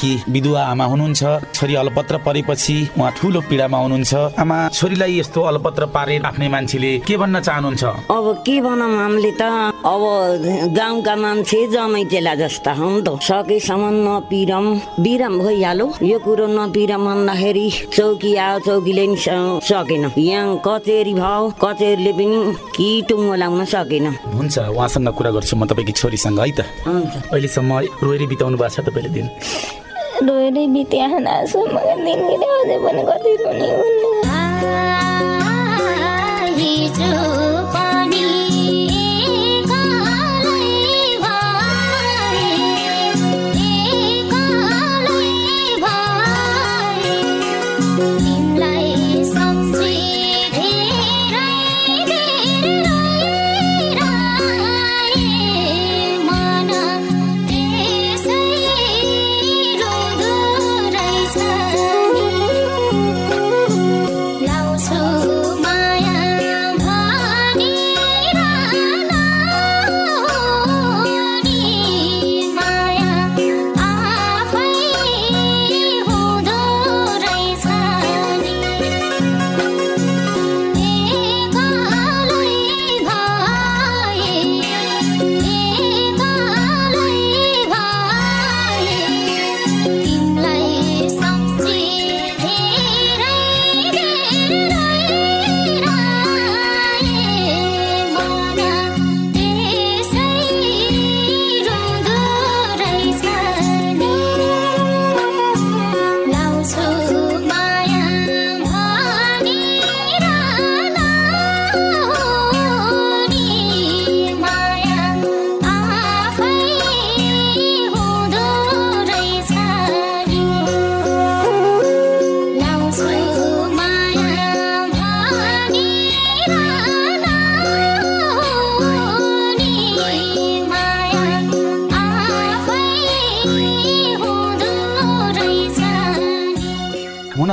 भएकी विधुवा आमा हुनुहुन्छ छोरी अलपत्र परेपछि उहाँ ठुलो पीडामा हुनुहुन्छ। आमा छोरीलाई यस्तो अलपत्र पारे आफ्नै मान्छेले के भन्न चाहनुहुन्छ? अब के भनौँ हामीले त? अब गाउँका मान्छे जमै चेला जस्ता हौ त। सकेसम्म नपिरम बिराम भइहाल्यो यो कुरो नपिरम भन्दाखेरि चौकी आयो चौकीले नि सकेन। यहाँ कचेरी भयो कचेरीले पनि कि टुङ्गो लाउन सकेन। हुन्छ उहाँसँग कुरा गर्छु म तपाईँकी छोरीसँग है त? अहिलेसम्म रोएर बिताउनु भएको छ तपाईँले दिन। रोएरै बितिहाल्दासम्म दिनखेरि अझै पनि कति रुने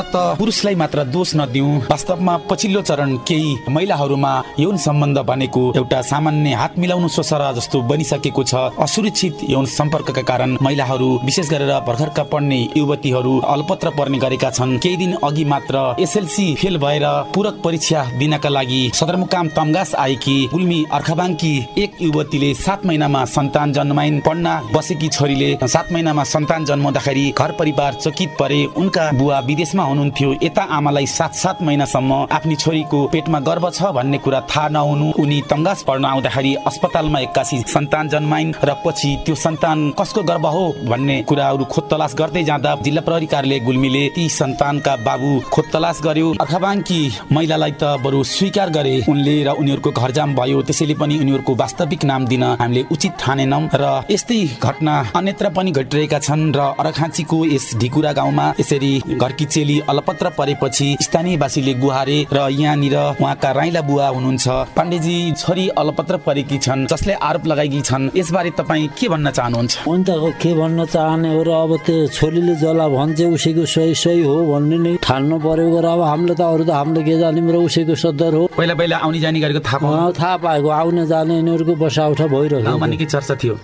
त पुरुषलाई मात्र दोष नदिउँ। वास्तवमा पछिल्लो चरण केही महिलाहरूमा यौन सम्बन्ध भनेको एउटा सामान्य हात मिलाउनु सोसरा जस्तो बनिसकेको छ। असुरक्षित यौन सम्पर्कका कारण महिलाहरू विशेष गरेर भर्खरका पढ्ने युवतीहरू अल्पत्र पर्ने गरेका छन्। केही दिन अघि मात्र एसएलसी फेल भएर पूरक परीक्षा दिनका लागि सदरमुकाम तमगास आएकी गुल्मी अर्खाबाङकी एक युवतीले सात महिनामा सन्तान जन्माइन्। पढ्न बसेकी छोरीले सात महिनामा सन्तान जन्माउँदाखेरि घर परिवार चकित परे उनका बुवा विदेशमा हुनुहुन्थ्यो। यता आमालाई सात सात महिनासम्म आफ्नी छोरीको पेटमा गर्भ छ भन्ने कुरा थाहा नहुनु। उनी तङ्गास पढ्न आउँदाखेरि अस्पतालमा एक्कासी सन्तान जन्माइन् र पछि त्यो सन्तान कसको गर्भ हो भन्ने कुराहरू खोज गर्दै जाँदा जिल्ला प्रहरी कार्यालय गुल्मीले ती सन्तानका बाबु खोज तलास गर्यो। अथवाङ्की महिलालाई त बरु स्वीकार गरे उनले र उनीहरूको घरजाम भयो। त्यसैले पनि उनीहरूको वास्तविक नाम दिन हामीले उचित ठानेनौँ र यस्तै घटना अन्यत्र पनि घटिरहेका छन् र अरखाँचीको यस ढिकुरा गाउँमा यसरी घरकी चेली अलपत्र परेपछि स्थानीयवासीले गुहारे र यहाँनिर उहाँका राइला बुवा हुनुहुन्छ। पाण्डेजी छोरी अलपत्र परेकी छन् जसले आरोप लगाएकी छन्। यसबारे तपाईँ के भन्न चाहनुहुन्छ? अनि त के भन्न चाहने हो र अब त्यो छोरीले जसलाई भन्छ उसैको सही सही हो भन्ने नै ठान्नु पर्यो र अब हामीले त अरू त हामीले के जान्यौँ र उसैको सदर हो। पहिला पहिला आउने जाने गरेको थाहा थाहा पाएको। आउने जाने यिनीहरूको बसाउठा गाउँमा भइरहेको निकै चर्चा थियो?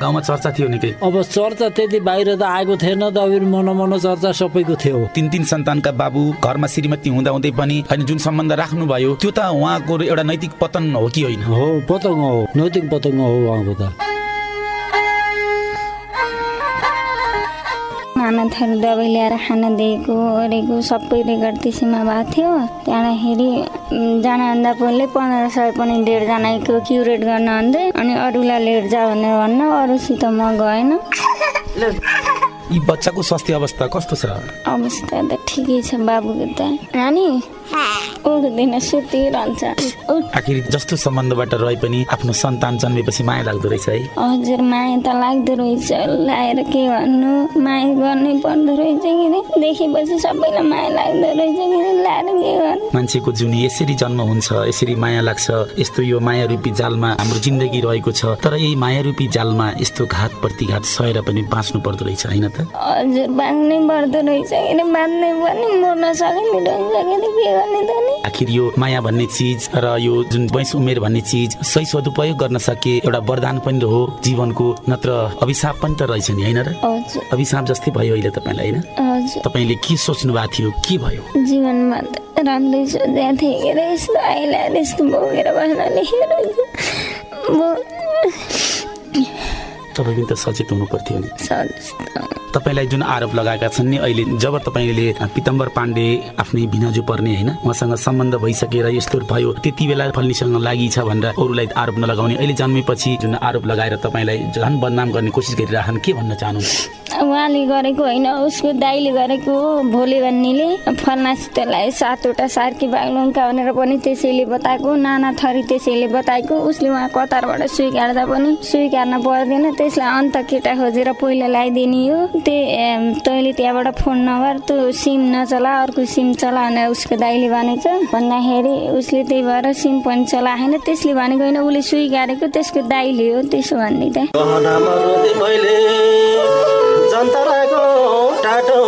गाउँमा चर्चा थियो निकै। अब चर्चा त्यति बाहिर त आएको थिएन त अब मन मन चर्चा सबैको थियो। तिन तिन सन्तानका बाबु घरमा श्रीमती हुँदा हुँदै पनि होइन जुन सम्बन्ध राख्नुभयो त्यो त उहाँको एउटा नैतिक पतन हो कि होइन? हो पतङ्ग हो नैतिक पतङ्ग हो उहाँको त। खाना थरी दबाई ल्याएर खान दिएको ओरेको सबै रेकर्ड त्यसैमा भएको थियो। त्यहाँदेखि उम्, जानभन्दा पहिले पन्ध्र सय पनि डेढजनाको क्युरेट गर्न भन्दै अनि अरूलाई लिएर जा भनेर भन्न अरूसित म गएन। यी बच्चाको स्वास्थ्य अवस्था कस्तो छ अवस्था त ठिकै छ बाबुको त नानी उठ्दैन सुतिरहन्छ उठ आखिर जस्तो सम्बन्धबाट रहे पनि आफ्नो सन्तान जन्मेपछि माया लाग्दो रहेछ है? हजुर माया त लाग्दो रहेछ। लाएर के भन्नु? माया गर्नै पर्दो रहेछ के देखेपछि सबैलाई माया लाग्दो रहेछ के अरे लाएर के गर्नु? मान्छेको जुन यसरी जन्म हुन्छ यसरी माया लाग्छ। यस्तो यो माया रूपी जालमा हाम्रो जिन्दगी रहेको छ। तर यही माया रूपी जालमा यस्तो घात प्रतिघात सहेर पनि बाँच्नु पर्दो रहेछ होइन त? हजुर बाँच्नै पर्दो रहेछ किन? बाँच्नै पनि मर्न सकिने रहेछ किन? के गर्ने त नि आखिर यो माया भन्ने चिज र यो जुन वैस उमेर भन्ने चिज सही सदुपयोग गर्न सके एउटा वरदान पनि हो। जीवनको नत्र अभिशाप पनि त रहेछ नि होइन र? अभिशाप जस्तै भयो अहिले तपाईँलाई होइन? तपाईँले के सोच्नु भएको थियो? के भयो? जीवनमा राम्रै सोचेको थिएँ यस्तो आइला यस्तो भोगेर तपाईँ पनि त सचेत हुनु पर्थ्यो नि तपाईँलाई जुन आरोप लगाएका छन् नि अहिले जब तपाईँले पितम्बर पाण्डे आफ्नै भिनाजु पर्ने होइन उहाँसँग सम्बन्ध भइसकेर यस्तो भयो त्यति बेला फल्नीसँग लागि छ भनेर अरूलाई आरोप नलगाउने अहिले जन्मेपछि जुन आरोप लगाएर तपाईँलाई झन् बदनाम गर्ने कोसिस गरिरहन् के भन्न चाहनुहुन्छ? उहाँले गरेको होइन उसको दाइले गरेको हो भोले भन्नेले। फर्नासितलाई सातवटा सार्की बाग्लुङका भनेर पनि त्यसैले बताएको नाना थरी त्यसैले बताएको। उसले उहाँ कतारबाट स्वीकार्दा पनि स्वीकार्न पर्दैन त्यसलाई अन्त केटा खोजेर पहिला लगाइदिने हो। त्यही तैँले त्यहाँबाट फोन नगर त्यो सिम नचला अर्को सिम चला भनेर उसको दाइले भनेको छ भन्दाखेरि उसले त्यही भएर सिम पनि चलाएन त्यसले भनेको होइन उसले स्वीकारेको त्यसको दाइले हो त्यसो भन्ने त जन्तराको टाटो।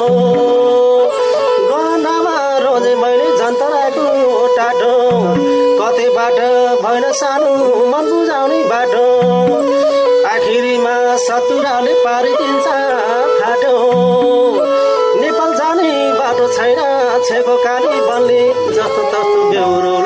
गहनामा रोजे मैले जन्तराको टाटो। कतैबाट भएन सानो मन बुझाउने बाटो। आखिरीमा सतुराले पारिदिन्छ फाटो नेपाल जाने बाटो छैन छेको काली बन्ने जस्तो तस्तो बेहोरोला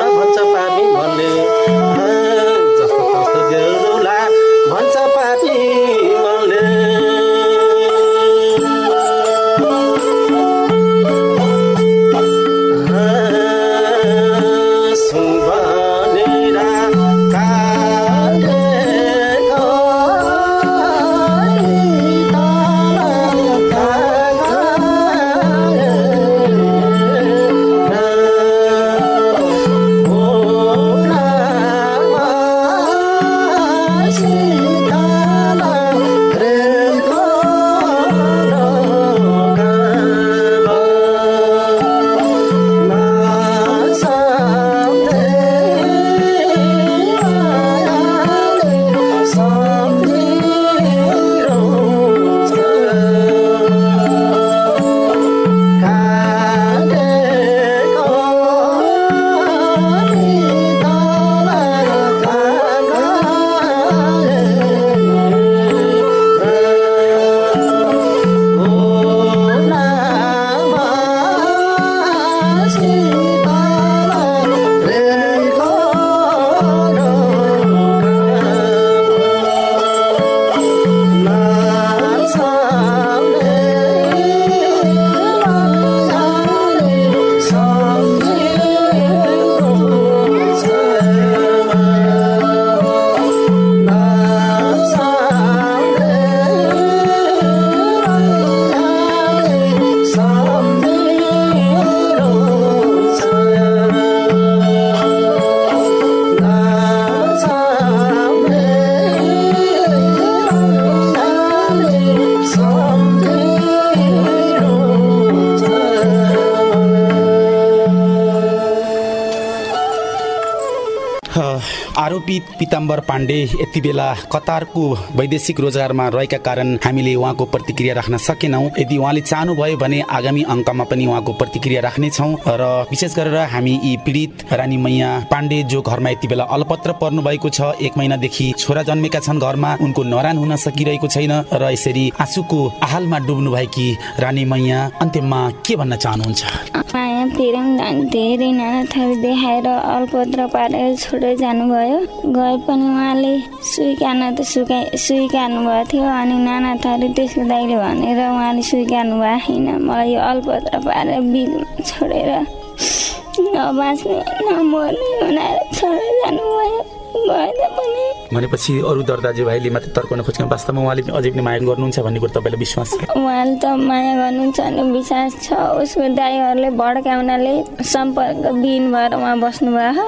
आरोपित पिताम्बर पाण्डे यति बेला कतारको वैदेशिक रोजगारमा रहेका कारण हामीले उहाँको प्रतिक्रिया राख्न सकेनौँ। यदि उहाँले चाहनुभयो भने आगामी अङ्कमा पनि उहाँको प्रतिक्रिया राख्नेछौँ र विशेष गरेर हामी यी पीडित रानी मैया पाण्डे जो घरमा यति बेला अलपत्र पर्नु भएको छ एक महिनादेखि छोरा जन्मेका छन् घरमा उनको नरान हुन सकिरहेको छैन र यसरी आँसुको आहालमा डुब्नु भएकी रानी मैया अन्त्यमा के भन्न चाहनुहुन्छ? प्रेम धन धेरै नाना थरी देखाएर अल्पत्र पारेर छोडेर जानुभयो। गए पनि उहाँले स्वीकार्न त सुका स्वीकार्नु भएको थियो अनि नाना थरी त्यसको दाइले भनेर उहाँले स्वीकार्नु भएको छैन मलाई यो अल्पत्र पारेर बिचमा छोडेर नबाँच्ने नमर्ने बनाएर छोडेर जानुभयो। गए पनि भनेपछि अरू दाजुभाइले मात्रै तर्काउन खोज्छन् वास्तवमा उहाँले अझै पनि माया गर्नुहुन्छ भन्ने कुरो तपाईँलाई विश्वास छ? उहाँले त माया गर्नुहुन्छ अनि विश्वास छ। उसको दाईहरूले भड्काउनाले सम्पर्क बिन भएर उहाँ बस्नुभयो।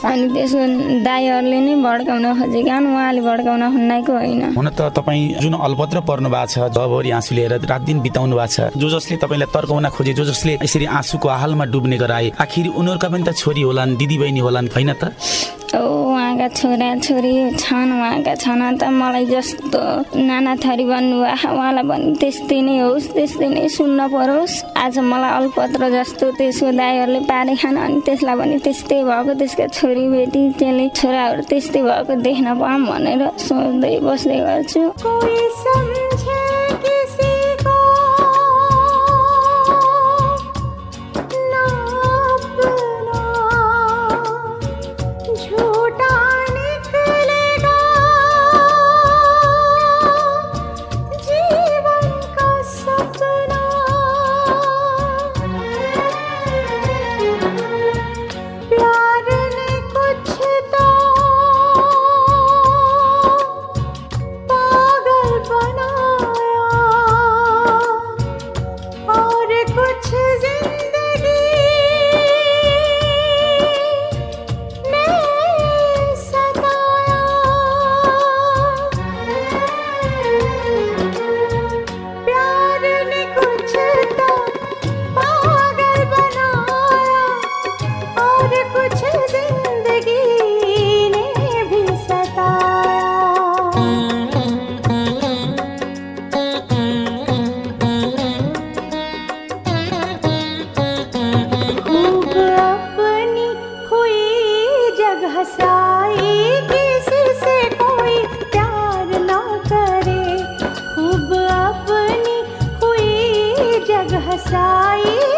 अनि त्यसको दाईहरूले नै भड्काउन खोजेका उहाँले भड्काउन हुन्नाको होइन। हुन त तपाईँ जुन अल्पत्र पर्नु भएको छ जबरी आँसु लिएर रात दिन बिताउनु भएको छ जो जसले तपाईँलाई तर्काउन खोजे जो जसले यसरी आँसुको आहालमा डुब्ने गराए आखिर उनीहरूका पनि त छोरी होलान् दिदी बहिनी होलान् होइन त? ओ उहाँका छोरा छोरी छन् उहाँका छन् त मलाई जस्तो नाना थरी भन्नुभयो उहाँलाई पनि त्यस्तै नै होस् त्यस्तै नै सुन्न परोस्। आज मलाई अल्पत्र जस्तो त्यसको दाईहरूले पारे खान अनि त्यसलाई पनि त्यस्तै भएको त्यसका छोरी बेटी त्यसले छोराहरू त्यस्तै भएको देख्न पाऊँ भनेर सोच्दै बस्दै गर्छु। போட்டா தாயே